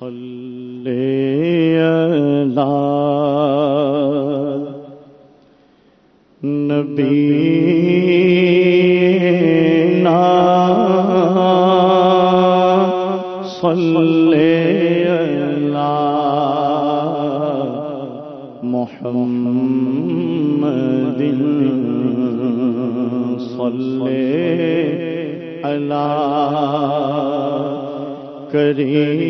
صلی اللہ نبی نا صلی اللہ محمد صلی اللہ کریم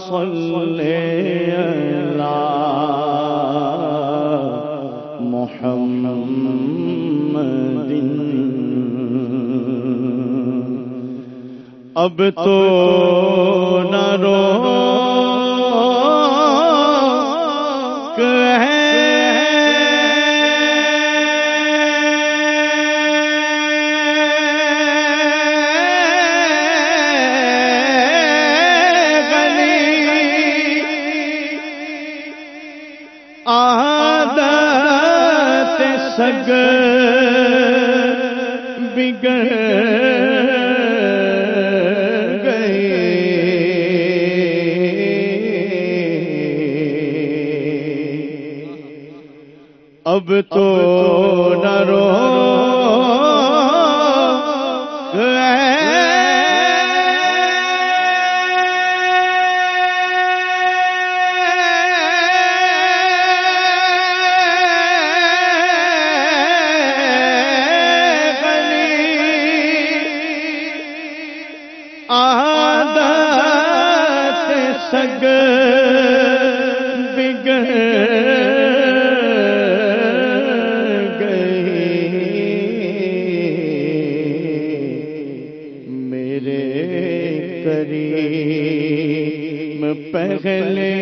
صلی اللہ محمد اب تو نہ رو سگ بگڑ گئے اب تو نہ رو۔ سگ بگڑ گئی۔ میرے کریم پہلے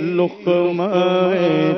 لقمائے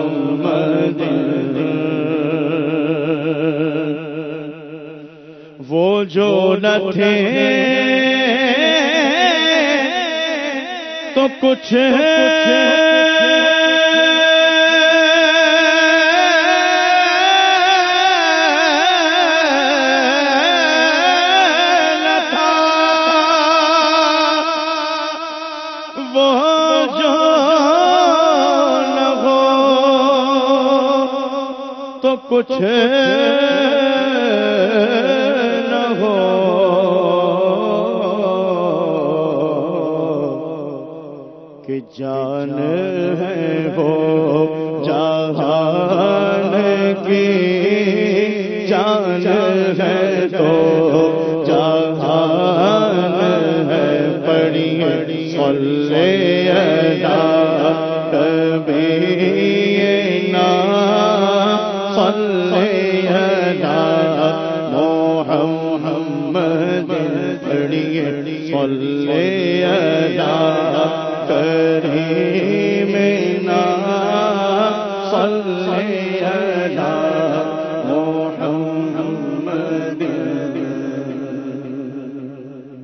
نہ تھے تو کچھ وہ تو کچھ جان ہے وہ جہان کی جان ہے تو، جہان ہے بڑی سلے کبھی نا سلے محمد بڑی سلے کرے صلی اللہ محمد